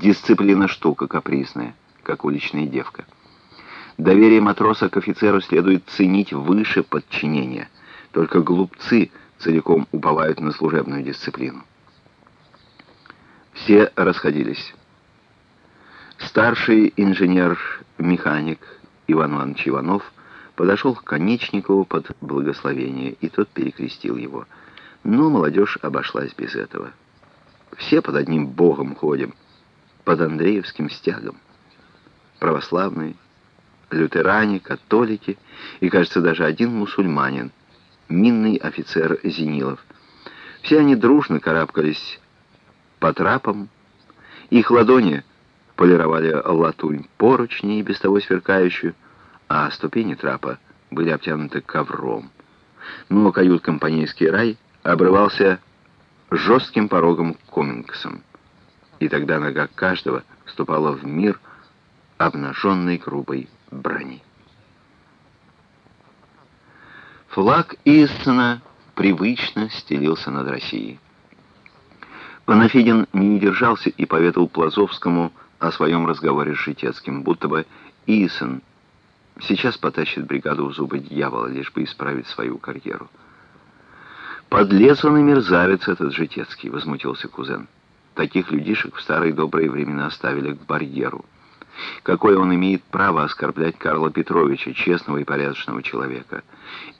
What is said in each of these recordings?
Дисциплина штука капризная, как уличная девка. Доверие матроса к офицеру следует ценить выше подчинения. Только глупцы целиком уповают на служебную дисциплину. Все расходились. Старший инженер-механик Иван Иванович Иванов подошел к Конечникову под благословение, и тот перекрестил его. Но молодежь обошлась без этого. Все под одним богом ходим, под Андреевским стягом. Православные, лютеране, католики и, кажется, даже один мусульманин, минный офицер Зенилов. Все они дружно карабкались по трапам, их ладони полировали латунь поручни, без того сверкающую, а ступени трапа были обтянуты ковром. Но кают-компанейский рай обрывался жестким порогом комингсом, и тогда нога каждого вступала в мир обнаженной грубой брони. Флаг Иссена привычно стелился над Россией. Панафидин не удержался и поведал Плазовскому о своем разговоре с Житецким, будто бы Иссен сейчас потащит бригаду в зубы дьявола, лишь бы исправить свою карьеру. «Подлец он и мерзавец этот Житецкий», — возмутился кузен. «Таких людишек в старые добрые времена оставили к барьеру». Какое он имеет право оскорблять Карла Петровича, честного и порядочного человека?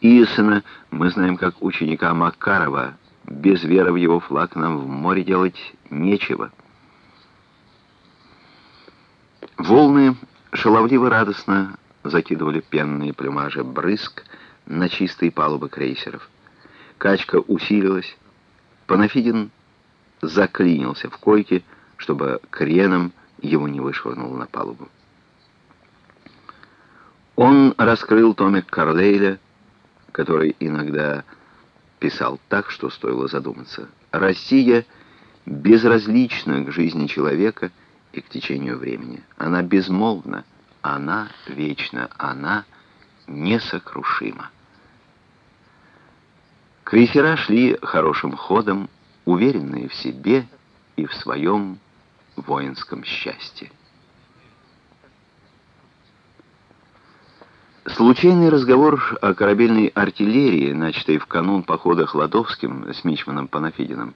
Исона мы знаем как ученика Макарова. Без веры в его флаг нам в море делать нечего. Волны шаловливо радостно закидывали пенные плюмажи брызг на чистые палубы крейсеров. Качка усилилась. Панафидин заклинился в койке, чтобы креном его не вышвырнул на палубу. Он раскрыл томик Карлейля, который иногда писал так, что стоило задуматься. Россия безразлична к жизни человека и к течению времени. Она безмолвна, она вечна, она несокрушима. Крейсера шли хорошим ходом, уверенные в себе и в своем воинском счастье. Случайный разговор о корабельной артиллерии, начатый в канун похода Хладовским с Мичманом Панафидиным,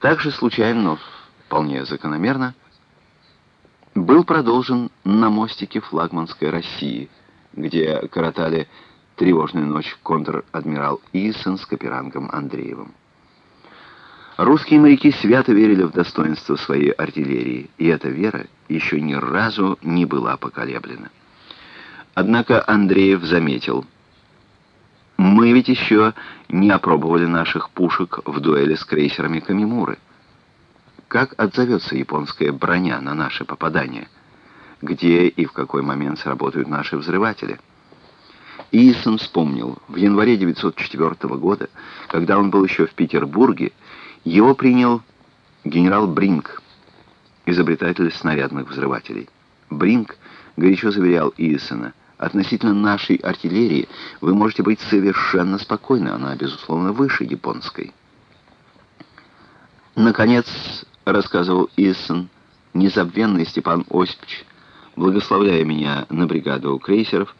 также случайно, но вполне закономерно, был продолжен на мостике флагманской России, где коротали тревожную ночь контр-адмирал Иссен с каперангом Андреевым. Русские моряки свято верили в достоинство своей артиллерии, и эта вера еще ни разу не была поколеблена. Однако Андреев заметил, «Мы ведь еще не опробовали наших пушек в дуэли с крейсерами Камимуры. Как отзовется японская броня на наши попадания? Где и в какой момент сработают наши взрыватели?» Иисон вспомнил, в январе 1904 года, когда он был еще в Петербурге, его принял генерал Бринг, изобретатель снарядных взрывателей. Бринг горячо заверял Иисона, относительно нашей артиллерии вы можете быть совершенно спокойны, она, безусловно, выше японской. Наконец, рассказывал Исон, незабвенный Степан Осипович, благословляя меня на бригаду крейсеров,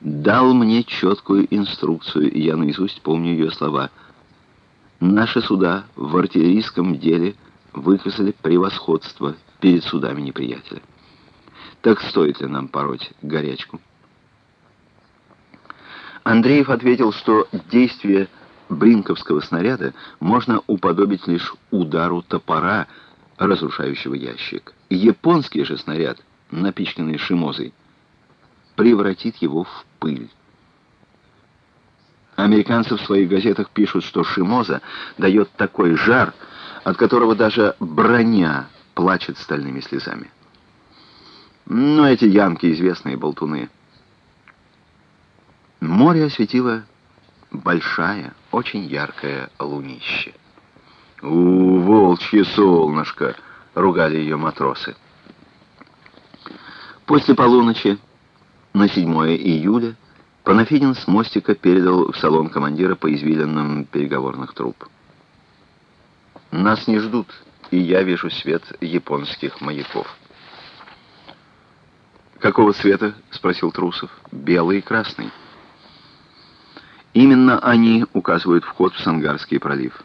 дал мне четкую инструкцию, и я наизусть помню ее слова – Наши суда в артиллерийском деле выказали превосходство перед судами неприятеля. Так стоит ли нам пороть горячку? Андреев ответил, что действие бринковского снаряда можно уподобить лишь удару топора, разрушающего ящик. Японский же снаряд, напичканный шимозой, превратит его в пыль. Американцы в своих газетах пишут, что Шимоза дает такой жар, от которого даже броня плачет стальными слезами. Но эти янки известные болтуны. Море осветило большая, очень яркая лунище. «У, волчье солнышко!» — ругали ее матросы. После полуночи, на 7 июля, Панафидин с мостика передал в салон командира по извилинам переговорных труб. «Нас не ждут. и я вижу свет японских маяков. «Какого цвета?» — спросил Трусов. «Белый и красный». Именно они указывают вход в Сангарский пролив.